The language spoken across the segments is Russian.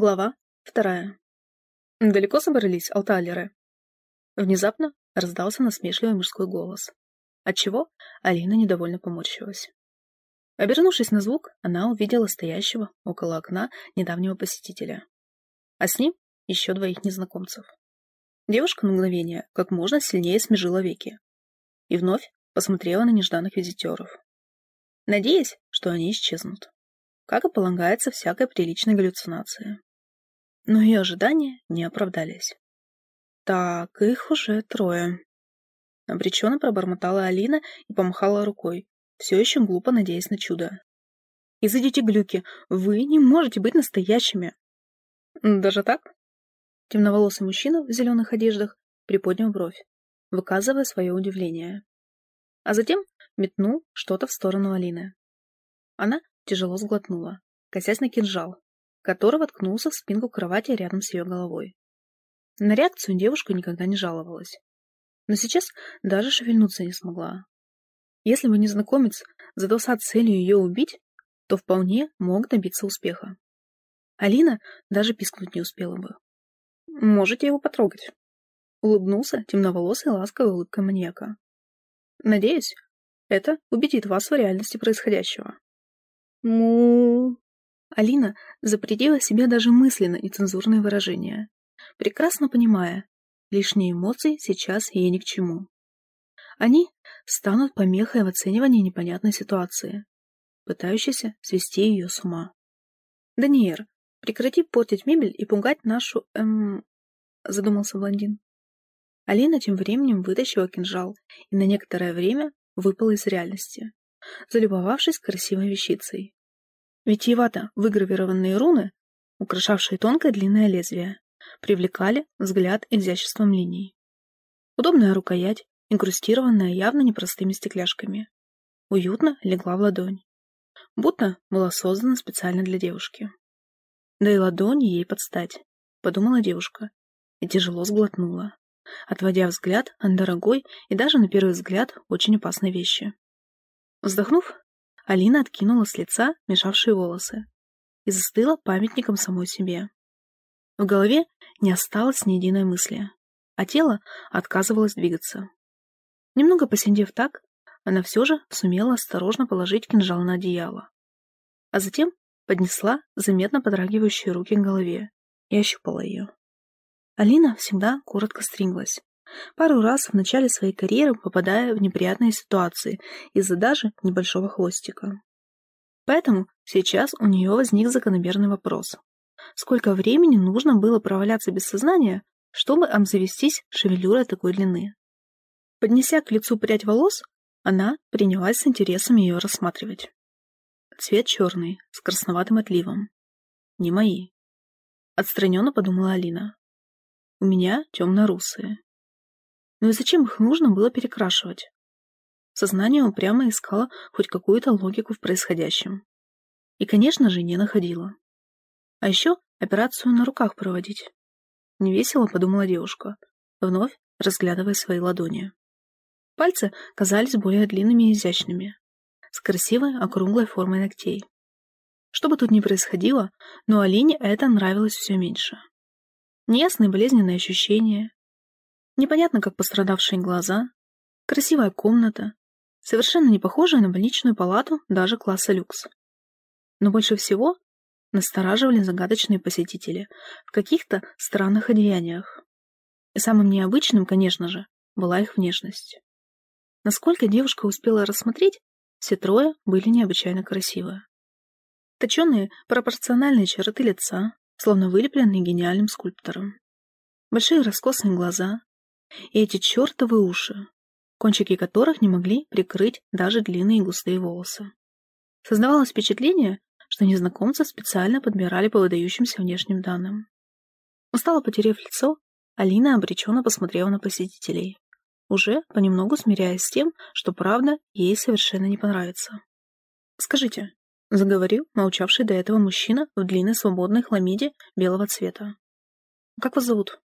Глава вторая. «Далеко собрались, алталеры?» Внезапно раздался насмешливый мужской голос, отчего Алина недовольно поморщилась. Обернувшись на звук, она увидела стоящего около окна недавнего посетителя, а с ним еще двоих незнакомцев. Девушка на мгновение как можно сильнее смежила веки и вновь посмотрела на нежданных визитеров, надеясь, что они исчезнут, как и полагается всякой приличной галлюцинации. Но ее ожидания не оправдались. Так, их уже трое. Обреченно пробормотала Алина и помахала рукой, все еще глупо надеясь на чудо. «Изыдите, глюки, вы не можете быть настоящими!» «Даже так?» Темноволосый мужчина в зеленых одеждах приподнял бровь, выказывая свое удивление. А затем метнул что-то в сторону Алины. Она тяжело сглотнула, косясь на кинжал, который воткнулся в спинку кровати рядом с ее головой. На реакцию девушка никогда не жаловалась. Но сейчас даже шевельнуться не смогла. Если бы незнакомец задался целью ее убить, то вполне мог добиться успеха. Алина даже пискнуть не успела бы. «Можете его потрогать», — улыбнулся темноволосый ласковой улыбкой маньяка. «Надеюсь, это убедит вас в реальности происходящего». «Му...» Алина запретила себе даже мысленно нецензурные выражения, прекрасно понимая, лишние эмоции сейчас ей ни к чему. Они станут помехой в оценивании непонятной ситуации, пытающейся свести ее с ума. «Даниэр, прекрати портить мебель и пугать нашу, эм...» — задумался блондин. Алина тем временем вытащила кинжал и на некоторое время выпала из реальности, залюбовавшись красивой вещицей. Витиевато выгравированные руны, украшавшие тонкое длинное лезвие, привлекали взгляд изяществом линий. Удобная рукоять, инкрустированная явно непростыми стекляшками, уютно легла в ладонь, будто была создана специально для девушки. Да и ладонь ей подстать, подумала девушка, и тяжело сглотнула, отводя взгляд от дорогой и даже на первый взгляд очень опасной вещи. Вздохнув, Алина откинула с лица мешавшие волосы и застыла памятником самой себе. В голове не осталось ни единой мысли, а тело отказывалось двигаться. Немного посидев так, она все же сумела осторожно положить кинжал на одеяло, а затем поднесла заметно подрагивающие руки к голове и ощупала ее. Алина всегда коротко стриглась, Пару раз в начале своей карьеры попадая в неприятные ситуации из-за даже небольшого хвостика. Поэтому сейчас у нее возник закономерный вопрос. Сколько времени нужно было проваляться без сознания, чтобы обзавестись шевелюрой такой длины? Поднеся к лицу прядь волос, она принялась с интересом ее рассматривать. Цвет черный, с красноватым отливом. Не мои. Отстраненно подумала Алина. У меня темно-русые. Ну и зачем их нужно было перекрашивать? Сознание упрямо искало хоть какую-то логику в происходящем. И, конечно же, не находила. А еще операцию на руках проводить. Невесело подумала девушка, вновь разглядывая свои ладони. Пальцы казались более длинными и изящными, с красивой округлой формой ногтей. Что бы тут ни происходило, но Алине это нравилось все меньше. Неясные болезненные ощущения, Непонятно, как пострадавшие глаза, красивая комната, совершенно не похожая на больничную палату даже класса люкс. Но больше всего настораживали загадочные посетители в каких-то странных одеяниях. И самым необычным, конечно же, была их внешность. Насколько девушка успела рассмотреть, все трое были необычайно красивы. Точеные пропорциональные черты лица, словно вылепленные гениальным скульптором. Большие раскосые глаза, и эти чертовы уши, кончики которых не могли прикрыть даже длинные густые волосы. Создавалось впечатление, что незнакомцы специально подбирали по выдающимся внешним данным. Устало потеряв лицо, Алина обреченно посмотрела на посетителей, уже понемногу смиряясь с тем, что правда ей совершенно не понравится. «Скажите», — заговорил молчавший до этого мужчина в длинной свободной хламиде белого цвета. «Как вас зовут?»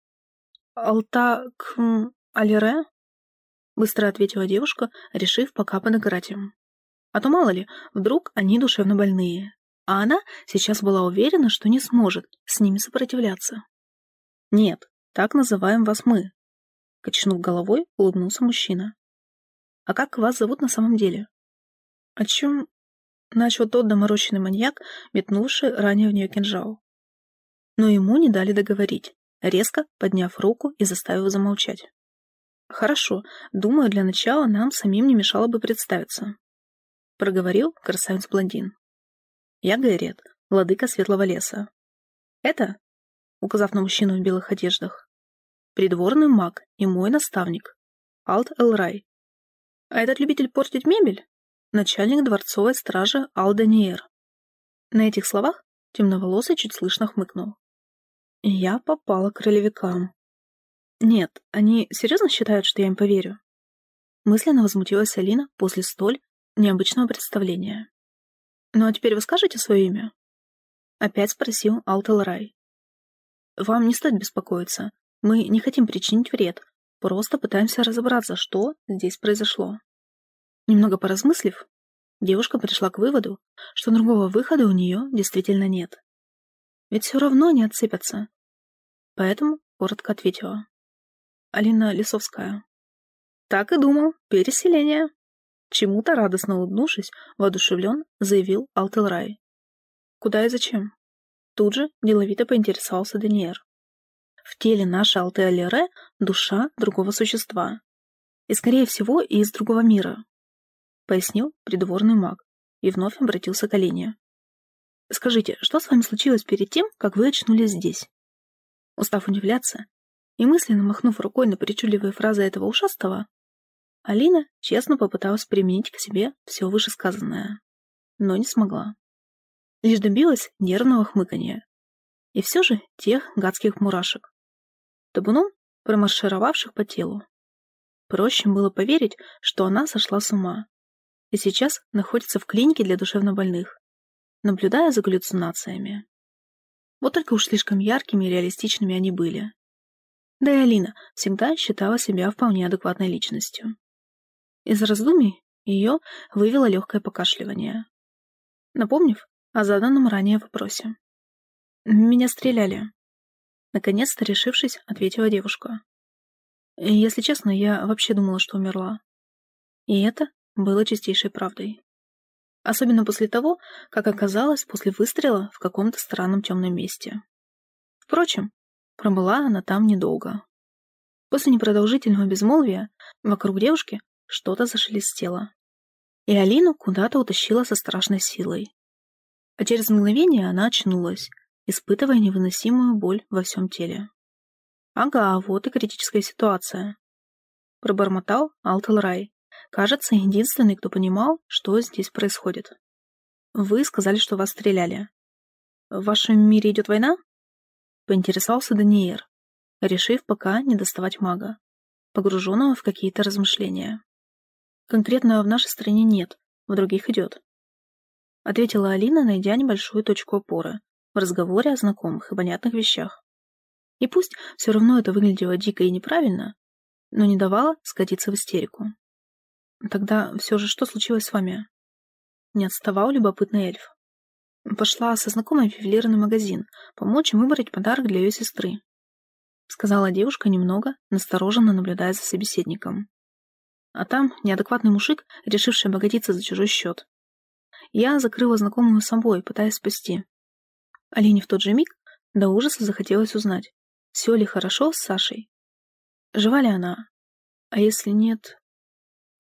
«Алтак... Алире?» — быстро ответила девушка, решив пока подыграть им. А то, мало ли, вдруг они душевно больные, а она сейчас была уверена, что не сможет с ними сопротивляться. «Нет, так называем вас мы», — качнув головой, улыбнулся мужчина. «А как вас зовут на самом деле?» «О чем?» — начал тот доморощенный маньяк, метнувший ранее в нее кинжал. Но ему не дали договорить, резко подняв руку и заставив замолчать. «Хорошо, думаю, для начала нам самим не мешало бы представиться», — проговорил красавец-блондин. «Я Гэрриет, владыка Светлого леса. Это, указав на мужчину в белых одеждах, придворный маг и мой наставник, Алт Элрай. А этот любитель портить мебель — начальник дворцовой стражи Алданиер. На этих словах темноволосый чуть слышно хмыкнул. Я попала к ролевикам. Нет, они серьезно считают, что я им поверю? Мысленно возмутилась Алина после столь необычного представления. «Ну а теперь вы скажете свое имя?» Опять спросил Алтелрай. «Вам не стоит беспокоиться. Мы не хотим причинить вред. Просто пытаемся разобраться, что здесь произошло». Немного поразмыслив, девушка пришла к выводу, что другого выхода у нее действительно нет. Ведь все равно не отцепятся. Поэтому коротко ответила. Алина Лисовская. Так и думал. Переселение. Чему-то радостно улыбнувшись, воодушевлен, заявил Алтелрай. Куда и зачем? Тут же деловито поинтересовался Даниэр. В теле нашей Алтеалере душа другого существа. И, скорее всего, и из другого мира. Пояснил придворный маг и вновь обратился к Алине. Скажите, что с вами случилось перед тем, как вы очнулись здесь? Устав удивляться и мысленно махнув рукой на причудливые фразы этого ушастого, Алина честно попыталась применить к себе все вышесказанное, но не смогла. Лишь добилась нервного хмыканья. И все же тех гадских мурашек. Табуном промаршировавших по телу. Проще было поверить, что она сошла с ума и сейчас находится в клинике для душевнобольных наблюдая за галлюцинациями. Вот только уж слишком яркими и реалистичными они были. Да и Алина всегда считала себя вполне адекватной личностью. Из раздумий ее вывело легкое покашливание. Напомнив о заданном ранее вопросе. «Меня стреляли». Наконец-то, решившись, ответила девушка. Если честно, я вообще думала, что умерла. И это было чистейшей правдой. Особенно после того, как оказалось после выстрела в каком-то странном темном месте. Впрочем, пробыла она там недолго. После непродолжительного безмолвия вокруг девушки что-то зашелестело. И Алину куда-то утащила со страшной силой. А через мгновение она очнулась, испытывая невыносимую боль во всем теле. «Ага, вот и критическая ситуация», — пробормотал Алтелрай, Кажется, единственный, кто понимал, что здесь происходит. Вы сказали, что вас стреляли. В вашем мире идет война? Поинтересовался Даниэр, решив пока не доставать мага, погруженного в какие-то размышления. Конкретно в нашей стране нет, в других идет. Ответила Алина, найдя небольшую точку опоры в разговоре о знакомых и понятных вещах. И пусть все равно это выглядело дико и неправильно, но не давало скатиться в истерику. Тогда все же что случилось с вами? Не отставал любопытный эльф. Пошла со знакомой в ювелирный магазин, помочь им выбрать подарок для ее сестры. Сказала девушка немного, настороженно наблюдая за собеседником. А там неадекватный мужик, решивший обогатиться за чужой счет. Я закрыла знакомую собой, пытаясь спасти. Алине в тот же миг до ужаса захотелось узнать, все ли хорошо с Сашей. Жива ли она? А если нет,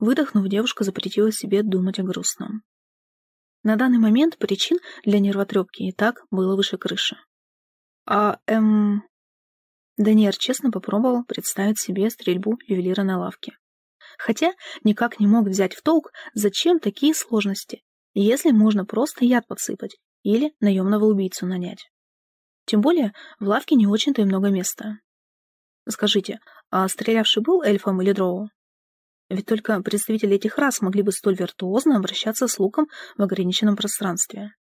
Выдохнув, девушка запретила себе думать о грустном. На данный момент причин для нервотрепки и так было выше крыши. А, эм... Даниэр честно попробовал представить себе стрельбу ювелира на лавке. Хотя никак не мог взять в толк, зачем такие сложности, если можно просто яд подсыпать или наемного убийцу нанять. Тем более в лавке не очень-то и много места. Скажите, а стрелявший был эльфом или дроу? Ведь только представители этих рас могли бы столь виртуозно обращаться с луком в ограниченном пространстве.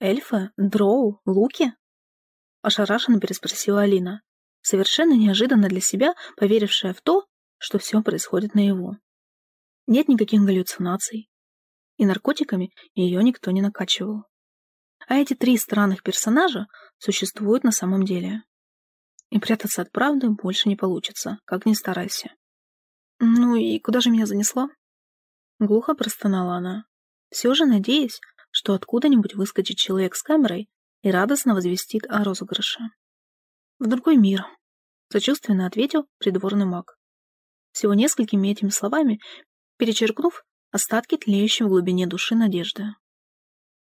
«Эльфы? Дроу? Луки?» Ошарашенно переспросила Алина, совершенно неожиданно для себя поверившая в то, что все происходит наяву. Нет никаких галлюцинаций. И наркотиками ее никто не накачивал. А эти три странных персонажа существуют на самом деле. И прятаться от правды больше не получится, как ни старайся. Ну и куда же меня занесло? Глухо простонала она, все же надеясь, что откуда-нибудь выскочит человек с камерой и радостно возвестит о розыгрыше. В другой мир, сочувственно ответил придворный маг. Всего несколькими этими словами, перечеркнув остатки тлеющей в глубине души надежды.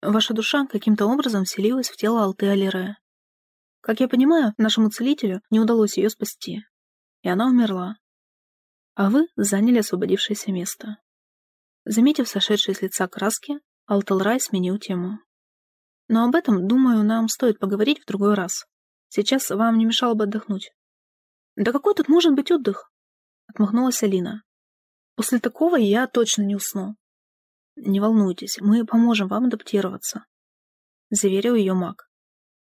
Ваша душа каким-то образом вселилась в тело Алты Алире. Как я понимаю, нашему целителю не удалось ее спасти, и она умерла. А вы заняли освободившееся место. Заметив сошедшие с лица краски, Алталрай сменил тему. Но об этом, думаю, нам стоит поговорить в другой раз. Сейчас вам не мешало бы отдохнуть. Да какой тут может быть отдых? Отмахнулась Алина. После такого я точно не усну. Не волнуйтесь, мы поможем вам адаптироваться. Заверил ее маг,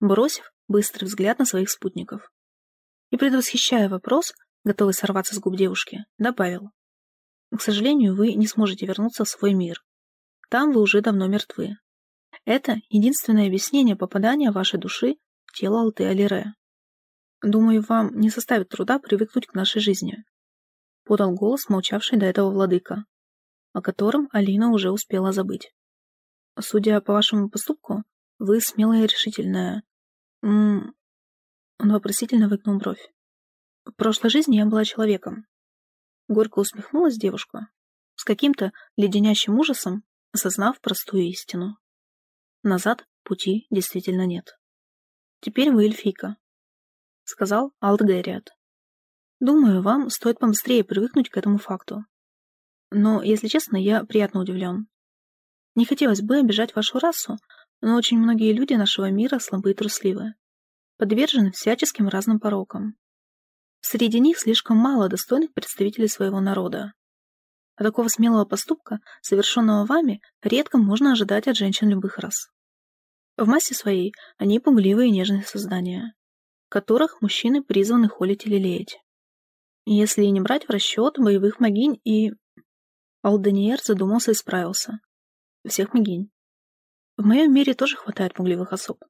бросив быстрый взгляд на своих спутников. И предвосхищая вопрос, готовый сорваться с губ девушки, добавил. К сожалению, вы не сможете вернуться в свой мир. Там вы уже давно мертвы. Это единственное объяснение попадания вашей души в тело Алты Алире. Думаю, вам не составит труда привыкнуть к нашей жизни. Подал голос молчавший до этого владыка, о котором Алина уже успела забыть. Судя по вашему поступку, вы смелая и решительная. М -м Он вопросительно выкнул бровь. В прошлой жизни я была человеком, Горько усмехнулась девушка, с каким-то леденящим ужасом, осознав простую истину. Назад пути действительно нет. Теперь вы эльфийка, — сказал Алтгериат. Думаю, вам стоит побыстрее привыкнуть к этому факту. Но, если честно, я приятно удивлен. Не хотелось бы обижать вашу расу, но очень многие люди нашего мира слабы и трусливы, подвержены всяческим разным порокам. Среди них слишком мало достойных представителей своего народа. А такого смелого поступка, совершенного вами, редко можно ожидать от женщин любых рас. В массе своей они пугливые и нежные создания, которых мужчины призваны холить или лелеять. Если не брать в расчет боевых могинь и... Алданиер задумался и справился. Всех могинь. В моем мире тоже хватает пугливых особ.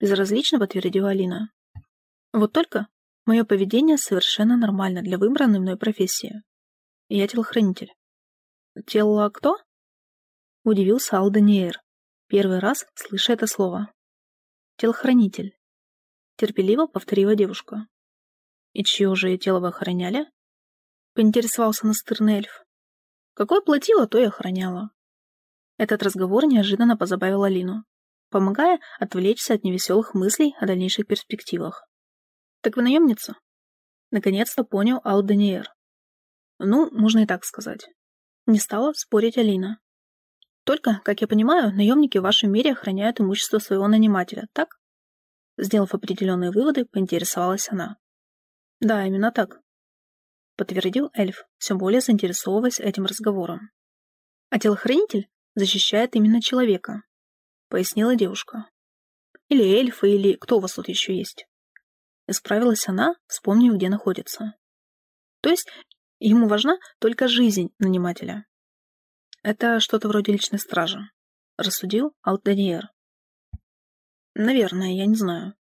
Безразлично подтвердила Алина. Вот только Мое поведение совершенно нормально для выбранной мной профессии. Я телохранитель. Тело кто? Удивился Алданиер, первый раз слыша это слово. Телохранитель. Терпеливо повторила девушка. И чье же тело вы охраняли? Поинтересовался настырный эльф. Какое платило, то и охраняла. Этот разговор неожиданно позабавил Алину, помогая отвлечься от невеселых мыслей о дальнейших перспективах. Так вы наемница? Наконец-то понял Алданиер. Ну, можно и так сказать. Не стала спорить Алина. Только, как я понимаю, наемники в вашем мире охраняют имущество своего нанимателя, так? Сделав определенные выводы, поинтересовалась она. Да, именно так. Подтвердил эльф, все более заинтересовываясь этим разговором. А телохранитель защищает именно человека, пояснила девушка. Или эльфы, или кто у вас тут еще есть. Исправилась она, вспомнив, где находится. То есть ему важна только жизнь нанимателя. Это что-то вроде личной стражи, рассудил Алтаниер. Наверное, я не знаю.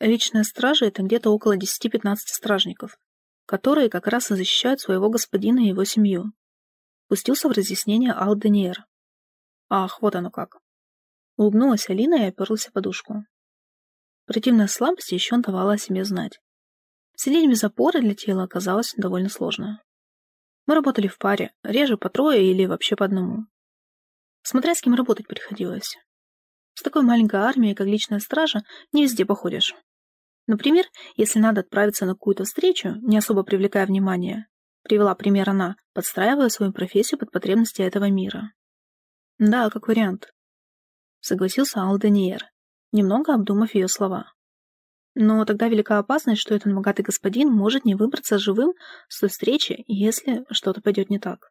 Личная стража — это где-то около 10-15 стражников, которые как раз и защищают своего господина и его семью. Пустился в разъяснение Алданиер. Ах, вот оно как. Улыбнулась Алина и оперлась в подушку. Противная слабость еще давала о себе знать. Сидеть без опоры для тела оказалось довольно сложно. Мы работали в паре, реже по трое или вообще по одному. Смотря с кем работать приходилось. С такой маленькой армией, как личная стража, не везде походишь. Например, если надо отправиться на какую-то встречу, не особо привлекая внимание, привела пример она, подстраивая свою профессию под потребности этого мира. Да, как вариант. Согласился Алданиер, немного обдумав ее слова. Но тогда велика опасность, что этот богатый господин может не выбраться живым с той встречи, если что-то пойдет не так.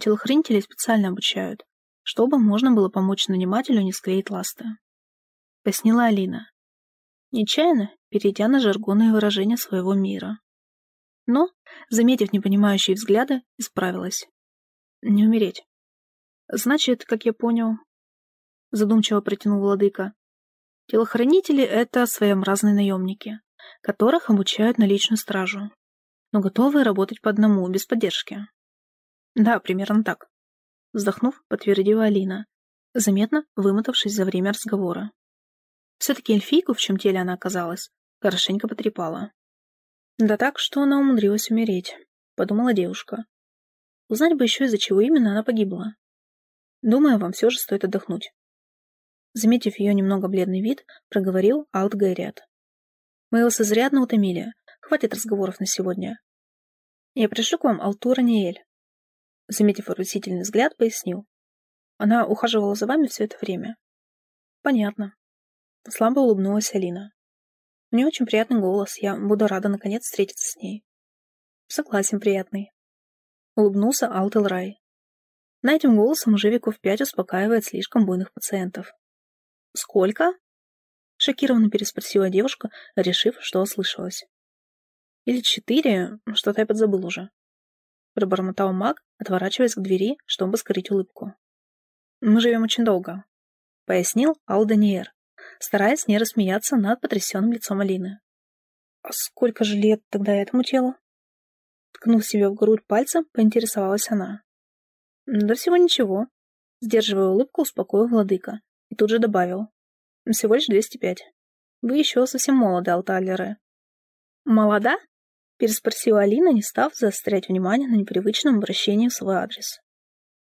Телохранителей специально обучают, чтобы можно было помочь нанимателю не склеить ласты. Пояснила Алина, нечаянно перейдя на жаргонные выражения своего мира. Но, заметив непонимающие взгляды, исправилась. Не умереть. Значит, как я понял, задумчиво протянул владыка. Телохранители — это своеобразные наемники, которых обучают на личную стражу, но готовы работать по одному, без поддержки. Да, примерно так. Вздохнув, подтвердила Алина, заметно вымотавшись за время разговора. Все-таки эльфийку, в чем теле она оказалась, хорошенько потрепала. Да так, что она умудрилась умереть, подумала девушка. Узнать бы еще, из-за чего именно она погибла. Думаю, вам все же стоит отдохнуть. Заметив ее немного бледный вид, проговорил Алт Гайриат. Мы вас изрядно утомили. Хватит разговоров на сегодня. Я пришлю к вам Алтура Ниэль. Заметив выразительный взгляд, пояснил. Она ухаживала за вами все это время. Понятно. Слабо улыбнулась Алина. У нее очень приятный голос, я буду рада наконец встретиться с ней. Согласен, приятный. Улыбнулся Алтел Рай. На этим голосом уже веков пять успокаивает слишком буйных пациентов. «Сколько?» — шокированно переспросила девушка, решив, что ослышалась. «Или четыре, что-то я подзабыл уже», — пробормотал маг, отворачиваясь к двери, чтобы скрыть улыбку. «Мы живем очень долго», — пояснил Алданиер, стараясь не рассмеяться над потрясенным лицом Алины. «А сколько же лет тогда этому телу?» Ткнув себе в грудь пальцем, поинтересовалась она. «Да всего ничего», — сдерживая улыбку, успокоил владыка. И тут же добавил. Всего лишь 205. Вы еще совсем молоды, Алталеры. Молода? Переспросила Алина, не став заострять внимание на непривычном обращении в свой адрес.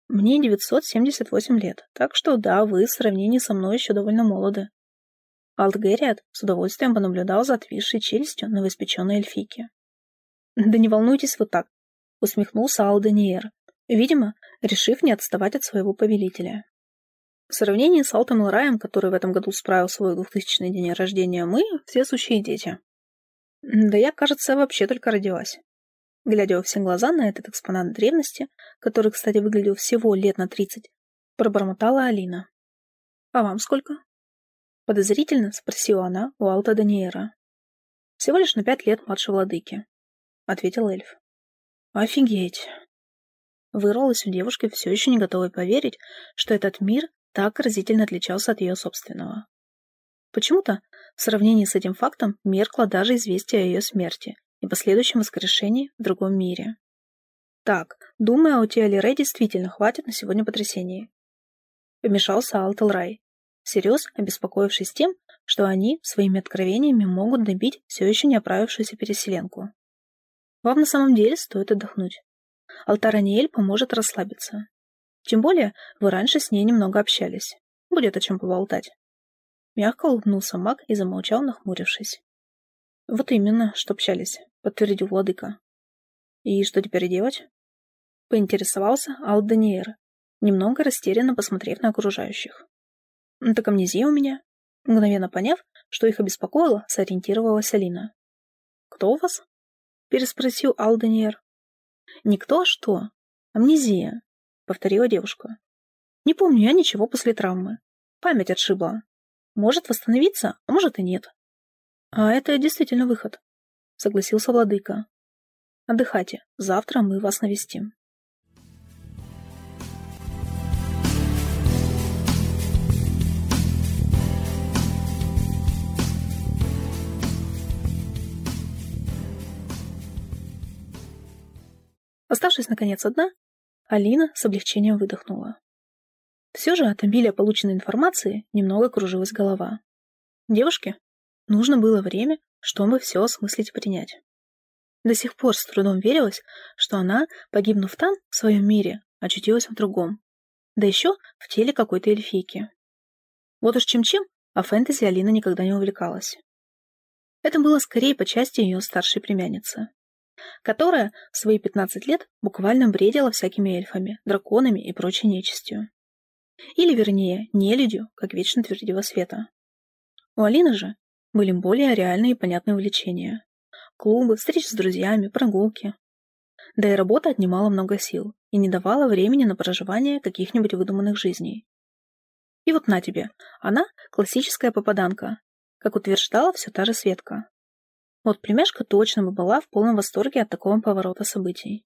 Мне 978 лет, так что да, вы в сравнении со мной еще довольно молоды. Алт Гэриат с удовольствием понаблюдал за отвисшей челюстью новоиспеченной эльфийки. «Да не волнуйтесь вы так», — усмехнулся Алданиер, видимо, решив не отставать от своего повелителя. В сравнении с Алтом Раем, который в этом году справил свой двухтысячный день рождения, мы все сущие дети. Да я, кажется, вообще только родилась. Глядя во все глаза на этот экспонат древности, который, кстати, выглядел всего лет на тридцать, пробормотала Алина. «А вам сколько?» Подозрительно спросила она у Алта Даниэра. «Всего лишь на пять лет младше владыки», — ответил эльф. «Офигеть!» Вырвалась у девушки, все еще не готовой поверить, что этот мир так разительно отличался от ее собственного. Почему-то, в сравнении с этим фактом, меркло даже известие о ее смерти и последующем воскрешении в другом мире. Так, думаю, у Тиалире действительно хватит на сегодня потрясений. Помешался Алтелрай, всерьез обеспокоившись тем, что они своими откровениями могут добить все еще не оправившуюся переселенку. Вам на самом деле стоит отдохнуть. Алтар Аниэль поможет расслабиться. Тем более, вы раньше с ней немного общались. Будет о чем поболтать. Мягко улыбнулся маг и замолчал, нахмурившись. Вот именно, что общались, подтвердил владыка. И что теперь делать? Поинтересовался Алданиер, немного растерянно посмотрев на окружающих. Так амнезия у меня. Мгновенно поняв, что их обеспокоило, сориентировалась Алина. «Кто у вас?» — переспросил Алданиер. «Никто, а что? Амнезия повторила девушка. Не помню я ничего после травмы. Память отшибла. Может восстановиться, а может и нет. А это действительно выход, согласился владыка. Отдыхайте, завтра мы вас навестим. Оставшись, наконец, одна, Алина с облегчением выдохнула. Все же от обилия полученной информации немного кружилась голова. Девушке нужно было время, чтобы все осмыслить и принять. До сих пор с трудом верилось, что она, погибнув там, в своем мире, очутилась в другом. Да еще в теле какой-то эльфийки. Вот уж чем-чем, а фэнтези Алина никогда не увлекалась. Это было скорее по части ее старшей племянницы которая в свои 15 лет буквально бредила всякими эльфами, драконами и прочей нечистью. Или, вернее, нелюдью, как вечно твердила Света. У Алины же были более реальные и понятные увлечения. Клубы, встречи с друзьями, прогулки. Да и работа отнимала много сил и не давала времени на проживание каких-нибудь выдуманных жизней. И вот на тебе, она классическая попаданка, как утверждала все та же Светка. Вот племяшка точно бы была в полном восторге от такого поворота событий.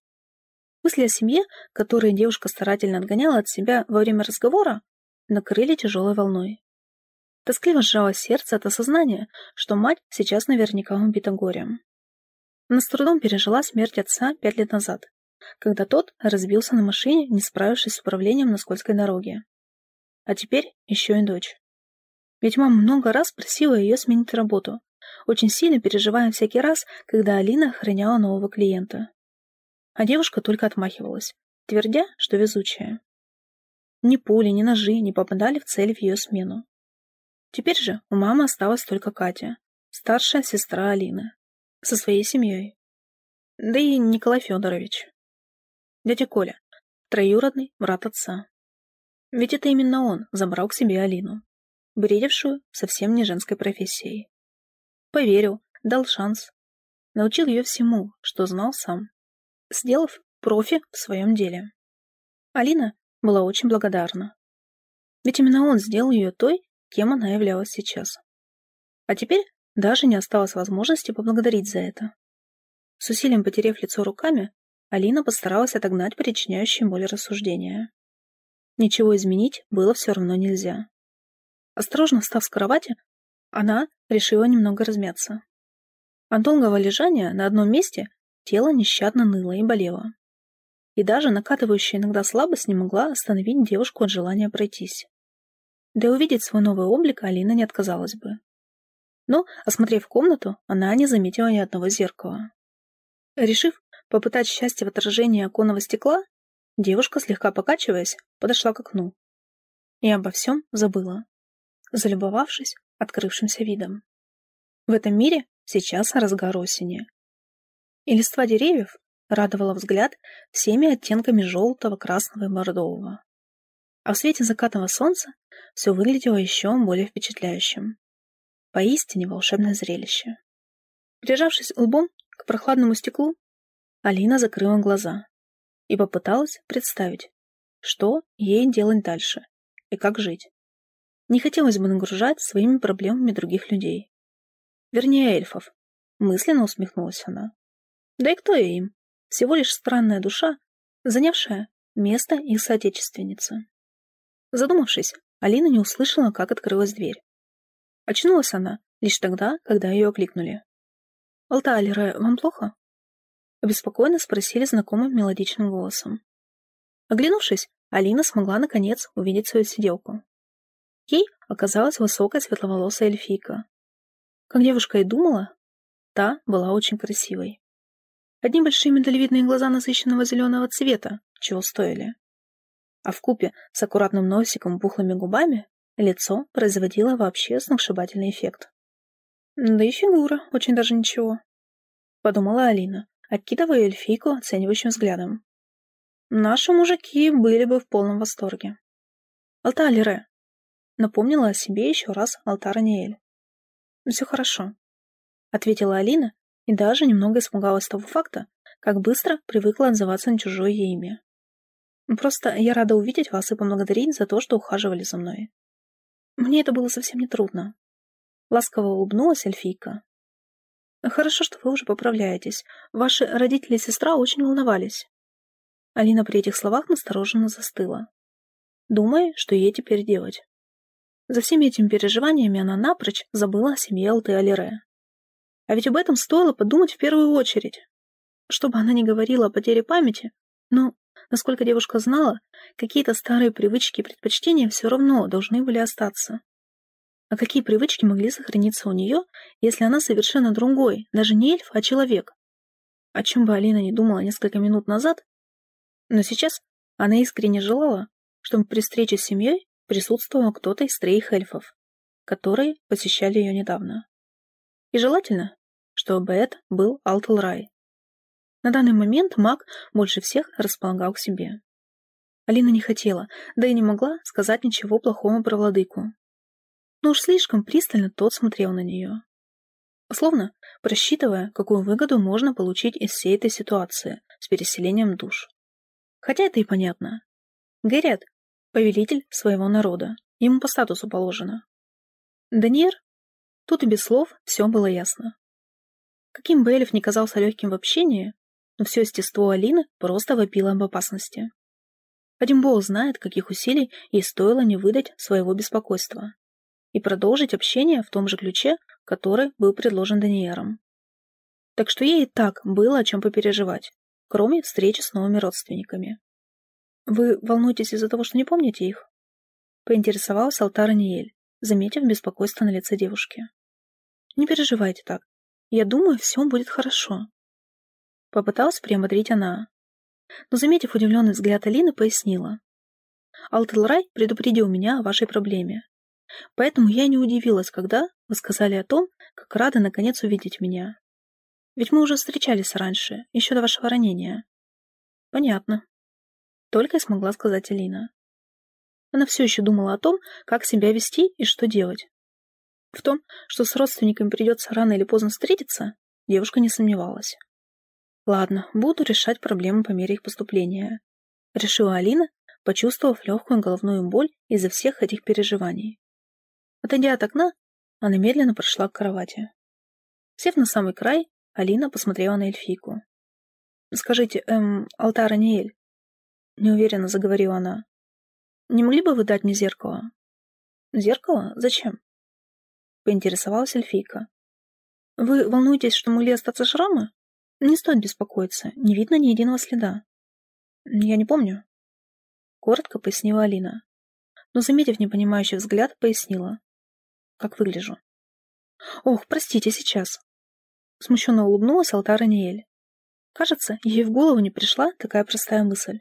Мысли о семье, которые девушка старательно отгоняла от себя во время разговора, накрыли тяжелой волной. Тоскливо сжало сердце от осознания, что мать сейчас наверняка убита горем. Она с трудом пережила смерть отца пять лет назад, когда тот разбился на машине, не справившись с управлением на скользкой дороге. А теперь еще и дочь. Ведь мама много раз просила ее сменить работу, очень сильно переживая всякий раз, когда Алина охраняла нового клиента. А девушка только отмахивалась, твердя, что везучая. Ни пули, ни ножи не попадали в цель в ее смену. Теперь же у мамы осталась только Катя, старшая сестра Алины, со своей семьей. Да и Николай Федорович. Дядя Коля, троюродный брат отца. Ведь это именно он забрал к себе Алину, бредившую совсем не женской профессией. Поверил, дал шанс. Научил ее всему, что знал сам, сделав профи в своем деле. Алина была очень благодарна. Ведь именно он сделал ее той, кем она являлась сейчас. А теперь даже не осталось возможности поблагодарить за это. С усилием потеряв лицо руками, Алина постаралась отогнать причиняющие боль рассуждения. Ничего изменить было все равно нельзя. Осторожно встав с кровати, она решила немного размяться. От долгого лежания на одном месте тело нещадно ныло и болело. И даже накатывающая иногда слабость не могла остановить девушку от желания пройтись. Да и увидеть свой новый облик Алина не отказалась бы. Но, осмотрев комнату, она не заметила ни одного зеркала. Решив попытать счастье в отражении оконного стекла, девушка, слегка покачиваясь, подошла к окну. И обо всем забыла, залюбовавшись открывшимся видом. В этом мире сейчас разгар осени. И листва деревьев радовала взгляд всеми оттенками желтого, красного и бордового. А в свете закатного солнца все выглядело еще более впечатляющим. Поистине волшебное зрелище. Прижавшись лбом к прохладному стеклу, Алина закрыла глаза и попыталась представить, что ей делать дальше и как жить. Не хотелось бы нагружать своими проблемами других людей. Вернее, эльфов. Мысленно усмехнулась она. Да и кто я им? Всего лишь странная душа, занявшая место их соотечественницы. Задумавшись, Алина не услышала, как открылась дверь. Очнулась она лишь тогда, когда ее окликнули. «Алталера, вам плохо?» Обеспокоенно спросили знакомым мелодичным голосом. Оглянувшись, Алина смогла, наконец, увидеть свою сиделку. Ей оказалась высокая светловолосая эльфийка. Как девушка и думала, та была очень красивой. Одни большие миндалевидные глаза насыщенного зеленого цвета, чего стоили а в купе с аккуратным носиком и пухлыми губами лицо производило вообще сногсшибательный эффект. «Да и фигура очень даже ничего», — подумала Алина, окидывая эльфийку оценивающим взглядом. «Наши мужики были бы в полном восторге». «Алталире», — напомнила о себе еще раз Алтара Ниэль. «Все хорошо», — ответила Алина и даже немного испугалась того факта, как быстро привыкла отзываться на чужое имя. Просто я рада увидеть вас и поблагодарить за то, что ухаживали за мной. Мне это было совсем не трудно. Ласково улыбнулась эльфийка. Хорошо, что вы уже поправляетесь. Ваши родители и сестра очень волновались. Алина при этих словах настороженно застыла, думая, что ей теперь делать. За всеми этими переживаниями она напрочь забыла о семье Алты Алире. А ведь об этом стоило подумать в первую очередь. Чтобы она не говорила о потере памяти, но Насколько девушка знала, какие-то старые привычки и предпочтения все равно должны были остаться. А какие привычки могли сохраниться у нее, если она совершенно другой, даже не эльф, а человек? О чем бы Алина не думала несколько минут назад, но сейчас она искренне желала, чтобы при встрече с семьей присутствовал кто-то из троих эльфов, которые посещали ее недавно. И желательно, чтобы это был Алтелрай. На данный момент маг больше всех располагал к себе. Алина не хотела, да и не могла сказать ничего плохого про владыку. Но уж слишком пристально тот смотрел на нее. Словно просчитывая, какую выгоду можно получить из всей этой ситуации с переселением душ. Хотя это и понятно. Гэрриот — повелитель своего народа, ему по статусу положено. Даниэр? Тут и без слов все было ясно. Каким бы эльф ни казался легким в общении, но все естество Алины просто вопило об опасности. Один Бог знает, каких усилий ей стоило не выдать своего беспокойства и продолжить общение в том же ключе, который был предложен Даниэром. Так что ей и так было о чем попереживать, кроме встречи с новыми родственниками. «Вы волнуетесь из-за того, что не помните их?» Поинтересовалась Алтара Ниель, заметив беспокойство на лице девушки. «Не переживайте так. Я думаю, все будет хорошо». Попыталась приободрить она. Но, заметив удивленный взгляд Алины, пояснила. «Алтелрай предупредил меня о вашей проблеме. Поэтому я не удивилась, когда вы сказали о том, как рады наконец увидеть меня. Ведь мы уже встречались раньше, еще до вашего ранения. Понятно. Только и смогла сказать Алина. Она все еще думала о том, как себя вести и что делать. В том, что с родственниками придется рано или поздно встретиться, девушка не сомневалась. Ладно, буду решать проблемы по мере их поступления. Решила Алина, почувствовав легкую головную боль из-за всех этих переживаний. Отойдя от окна, она медленно прошла к кровати. Сев на самый край, Алина посмотрела на эльфийку. «Скажите, эм, Алтара Ниэль?» Неуверенно заговорила она. «Не могли бы вы дать мне зеркало?» «Зеркало? Зачем?» Поинтересовалась эльфийка. «Вы волнуетесь, что могли остаться шрамы? Не стоит беспокоиться, не видно ни единого следа». «Я не помню», — коротко пояснила Алина. Но, заметив непонимающий взгляд, пояснила как выгляжу. Ох, простите, сейчас. Смущенно улыбнулась Алтара Ниэль. Кажется, ей в голову не пришла такая простая мысль.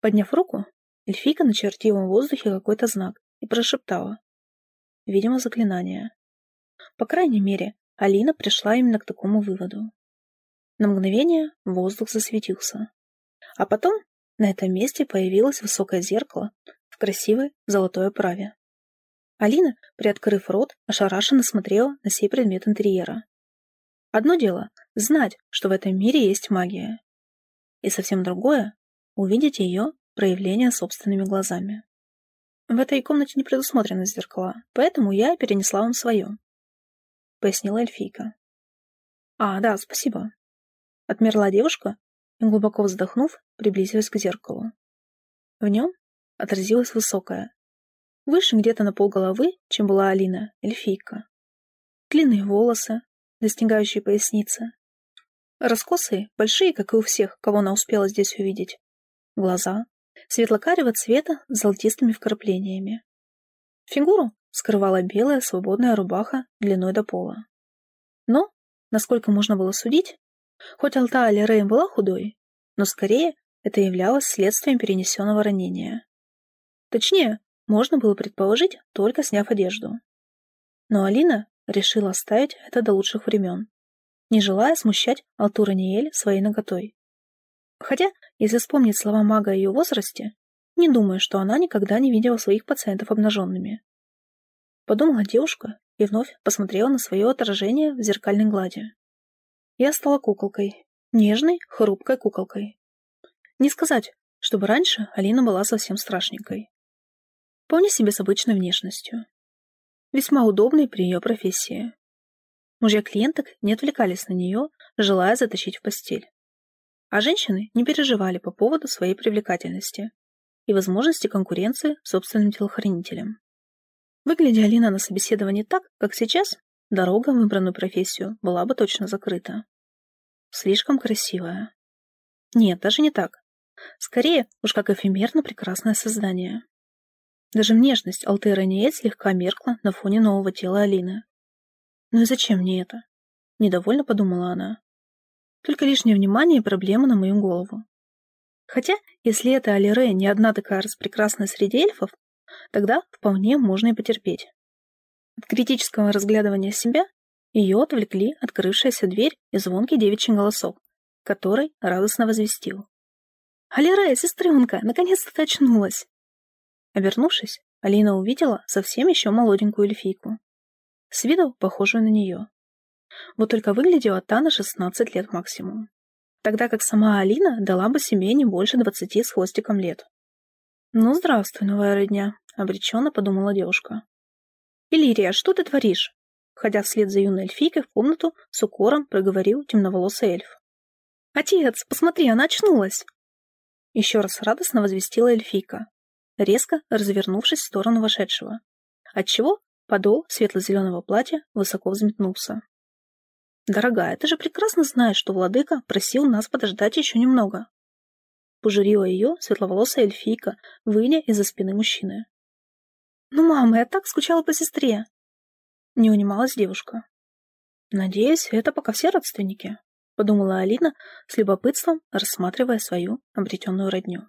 Подняв руку, эльфийка начертила в воздухе какой-то знак и прошептала. Видимо, заклинание. По крайней мере, Алина пришла именно к такому выводу. На мгновение воздух засветился. А потом на этом месте появилось высокое зеркало в красивой золотой оправе. Алина, приоткрыв рот, ошарашенно смотрела на сей предмет интерьера. Одно дело — знать, что в этом мире есть магия. И совсем другое — увидеть ее проявление собственными глазами. В этой комнате не предусмотрены зеркала, поэтому я перенесла вам свое. Пояснила эльфийка. А, да, спасибо. Отмерла девушка и, глубоко вздохнув, приблизилась к зеркалу. В нем отразилась высокая, Выше где-то на полголовы, чем была Алина, эльфийка. Длинные волосы, достигающие поясницы. Раскосые, большие, как и у всех, кого она успела здесь увидеть. Глаза, светло-карего цвета с золотистыми вкраплениями. Фигуру скрывала белая свободная рубаха длиной до пола. Но, насколько можно было судить, хоть Алта Алирейн была худой, но скорее это являлось следствием перенесенного ранения. Точнее, можно было предположить, только сняв одежду. Но Алина решила оставить это до лучших времен, не желая смущать Алтура Ниэль своей наготой. Хотя, если вспомнить слова мага о ее возрасте, не думаю, что она никогда не видела своих пациентов обнаженными. Подумала девушка и вновь посмотрела на свое отражение в зеркальной глади. Я стала куколкой, нежной, хрупкой куколкой. Не сказать, чтобы раньше Алина была совсем страшненькой вполне себе с обычной внешностью. Весьма удобной при ее профессии. Мужья клиенток не отвлекались на нее, желая затащить в постель. А женщины не переживали по поводу своей привлекательности и возможности конкуренции с собственным телохранителем. Выглядя Алина на собеседовании так, как сейчас, дорога в выбранную профессию была бы точно закрыта. Слишком красивая. Нет, даже не так. Скорее, уж как эфемерно прекрасное создание. Даже внешность Алтера Ниэль слегка меркла на фоне нового тела Алины. «Ну и зачем мне это?» — недовольно подумала она. «Только лишнее внимание и проблемы на мою голову. Хотя, если это Алире не одна такая распрекрасная среди эльфов, тогда вполне можно и потерпеть». От критического разглядывания себя ее отвлекли открывшаяся дверь и звонкий девичий голосок, который радостно возвестил. «Алире, сестренка, наконец-то ты очнулась!» Обернувшись, Алина увидела совсем еще молоденькую эльфийку. С виду похожую на нее. Вот только выглядела та на 16 лет максимум. Тогда как сама Алина дала бы себе не больше двадцати с хвостиком лет. «Ну, здравствуй, новая родня», — обреченно подумала девушка. «Иллирия, что ты творишь?» Входя вслед за юной эльфийкой в комнату, с укором проговорил темноволосый эльф. «Отец, посмотри, она очнулась!» Еще раз радостно возвестила эльфийка, резко развернувшись в сторону вошедшего, отчего подол светло-зеленого платья высоко взметнулся. «Дорогая, ты же прекрасно знаешь, что владыка просил нас подождать еще немного». Пожурила ее светловолосая эльфийка, выйдя из-за спины мужчины. «Ну, мама, я так скучала по сестре!» Не унималась девушка. «Надеюсь, это пока все родственники», — подумала Алина с любопытством, рассматривая свою обретенную родню.